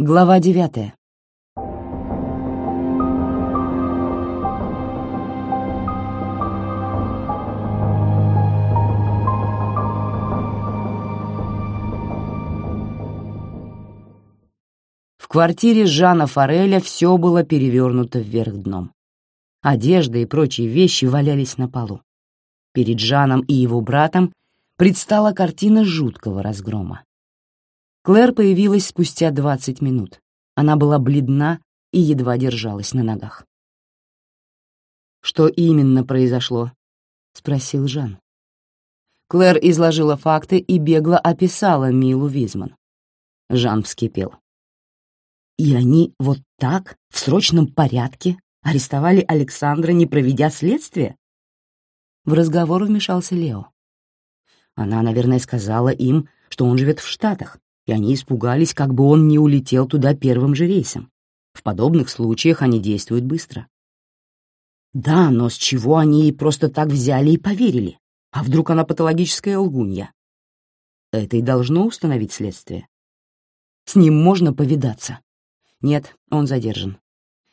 Глава девятая. В квартире Жана Фореля все было перевернуто вверх дном. Одежда и прочие вещи валялись на полу. Перед Жаном и его братом предстала картина жуткого разгрома. Клэр появилась спустя двадцать минут. Она была бледна и едва держалась на ногах. «Что именно произошло?» — спросил Жан. Клэр изложила факты и бегло описала Милу Визман. Жан вскипел. «И они вот так, в срочном порядке, арестовали Александра, не проведя следствие?» В разговор вмешался Лео. Она, наверное, сказала им, что он живет в Штатах, и они испугались, как бы он не улетел туда первым же рейсом. В подобных случаях они действуют быстро. Да, но с чего они просто так взяли и поверили? А вдруг она патологическая лгунья? Это и должно установить следствие. С ним можно повидаться. Нет, он задержан.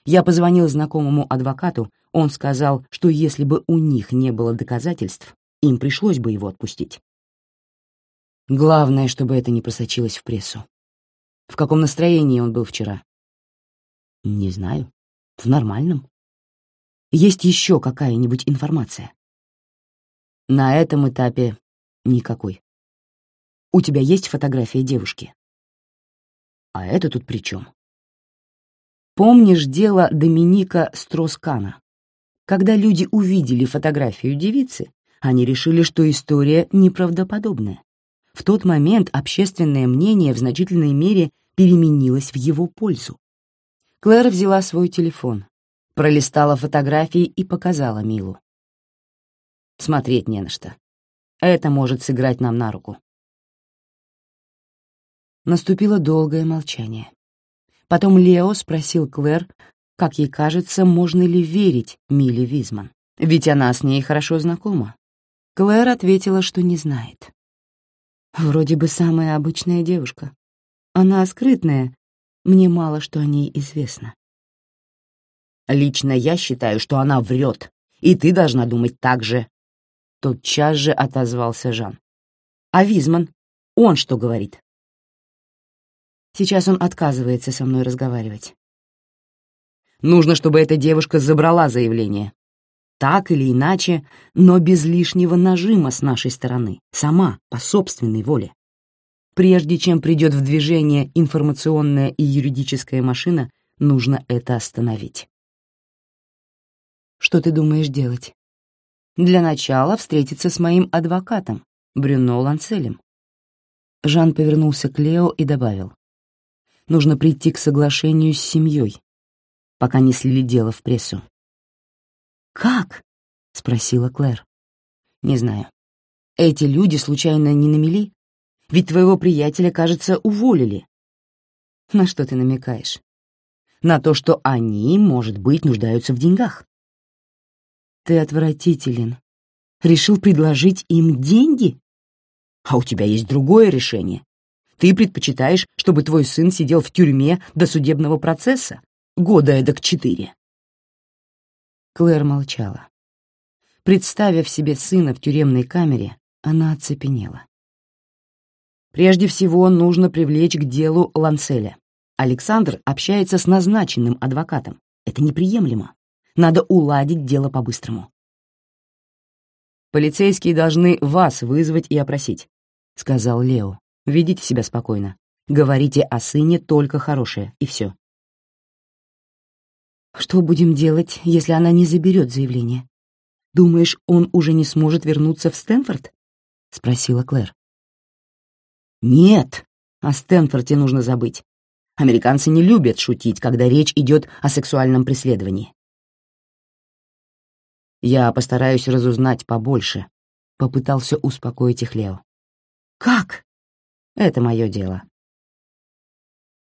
Я позвонил знакомому адвокату, он сказал, что если бы у них не было доказательств, им пришлось бы его отпустить. Главное, чтобы это не просочилось в прессу. В каком настроении он был вчера? Не знаю. В нормальном. Есть еще какая-нибудь информация? На этом этапе никакой. У тебя есть фотография девушки? А это тут при чем? Помнишь дело Доминика Строскана? Когда люди увидели фотографию девицы, они решили, что история неправдоподобная. В тот момент общественное мнение в значительной мере переменилось в его пользу. Клэр взяла свой телефон, пролистала фотографии и показала Милу. Смотреть не на что. Это может сыграть нам на руку. Наступило долгое молчание. Потом Лео спросил Клэр, как ей кажется, можно ли верить Миле Визман, ведь она с ней хорошо знакома. Клэр ответила, что не знает. Вроде бы самая обычная девушка. Она скрытная, мне мало что о ней известно. Лично я считаю, что она врет, и ты должна думать так же. Тотчас же отозвался Жан. А Визман? Он что говорит? Сейчас он отказывается со мной разговаривать. Нужно, чтобы эта девушка забрала заявление так или иначе, но без лишнего нажима с нашей стороны, сама, по собственной воле. Прежде чем придет в движение информационная и юридическая машина, нужно это остановить. Что ты думаешь делать? Для начала встретиться с моим адвокатом, Брюно Ланцелем. Жан повернулся к Лео и добавил. Нужно прийти к соглашению с семьей, пока не слили дело в прессу. «Как?» — спросила Клэр. «Не знаю. Эти люди случайно не намели? Ведь твоего приятеля, кажется, уволили». «На что ты намекаешь?» «На то, что они, может быть, нуждаются в деньгах». «Ты отвратителен. Решил предложить им деньги?» «А у тебя есть другое решение. Ты предпочитаешь, чтобы твой сын сидел в тюрьме до судебного процесса? Года эдак четыре». Клэр молчала. Представив себе сына в тюремной камере, она оцепенела. Прежде всего, нужно привлечь к делу Ланселя. Александр общается с назначенным адвокатом. Это неприемлемо. Надо уладить дело по-быстрому. «Полицейские должны вас вызвать и опросить», — сказал Лео. «Ведите себя спокойно. Говорите о сыне только хорошее, и все. Что будем делать, если она не заберет заявление? Думаешь, он уже не сможет вернуться в Стэнфорд? Спросила Клэр. Нет, о Стэнфорде нужно забыть. Американцы не любят шутить, когда речь идет о сексуальном преследовании. Я постараюсь разузнать побольше, попытался успокоить их Лео. Как? Это мое дело.